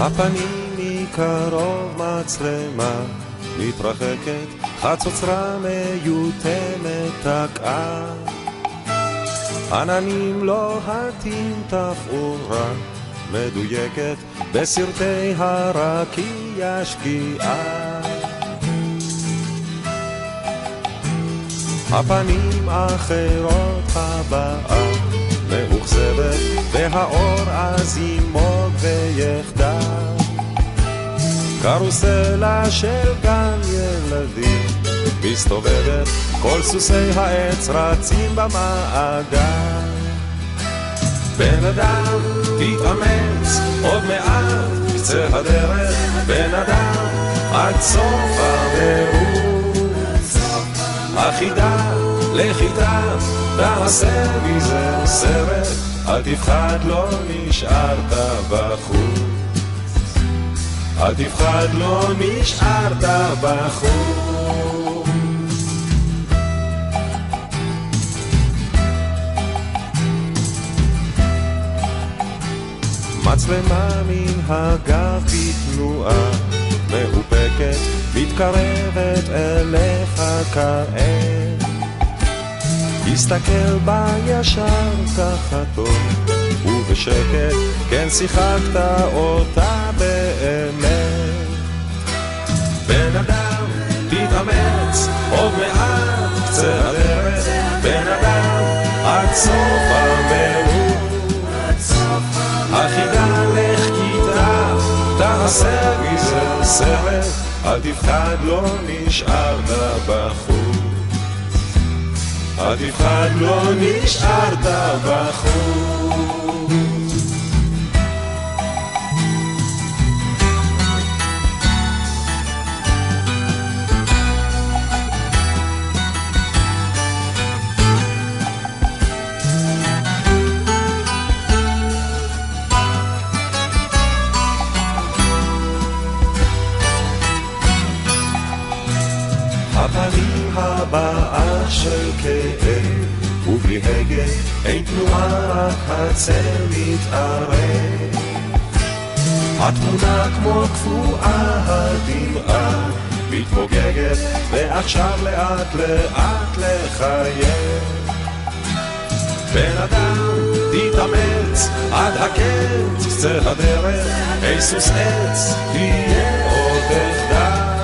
הפנים מקרוב מצלמה מתרחקת, חצוצרה מיותמת תקעה. עננים לוהטים תפאורה מדויקת בסרטי הרקיע שקיעה. הפנים אחרות הבאה מאוכזבת והאור אז קרוסלה של גן ילדים מסתובבת, כל סוסי העץ רצים במעגל. בן אדם, תתאמץ, עוד מעט קצה הדרך, בן אדם, עד סוף המרוץ. החידה, לחידה, תעשה מזה סרט, אל תפחד, לא נשארת בחוץ. אל תפחד, לא נשארת בחוץ. מצלמה מן הגב בתנועה מאופקת, מתקרבת אליך כעת. הסתכל בה ישר ככה טוב, ובשקט, כן שיחקת אותה באמת. בן אדם, תתאמץ, עוד מעט קצה הדרך, בן אדם, עד סוף המרוץ. החידה לך כיתה, תעשה מזה סרט, אל תפחד, לא נשארת בחוץ. אל תפחד, לא נשארת בחוץ. הפנים הבאה של כאב, ובלי הגה אין תנועה, רק הצל מתערב. התמונה כמו קפואה, הדמעה מתפוגגת, ועכשיו לאט לאט לחייב. בן אדם, תתאמץ, עד הקץ, קצה הדרך, היסוס עץ, תהיה עוד אחדה.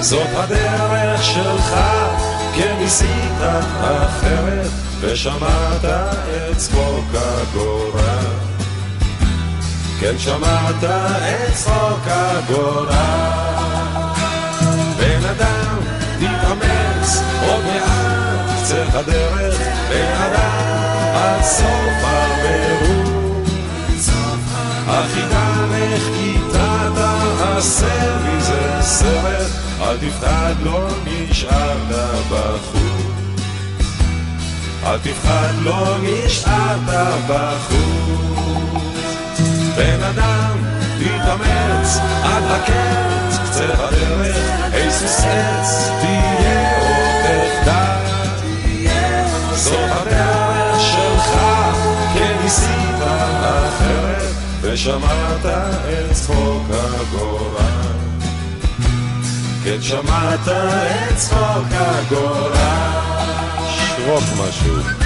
זאת הדרך שלך, כן ניסית אחרת, ושמעת את צחוק הגורל. כן שמעת את צחוק הגורל. בן אדם, תתאמץ, עוד מעט קצה הדרך, בן אדם, עד סוף המרוץ. החידה לך כיתה תעשה מזה סרט, אל תפחד, לא נשארת בחוץ. אל תפחד, לא נשארת בחוץ. בן אדם, תתאמץ, עד הקץ, קצה הדרך, היסוס עץ, תהיה עוד אחדד. זאת הדרך שלך, כן ניסית אחרת, ושמעת את צחוק הגורל. כן שמעת את צחוק הגורל. שרוק משהו.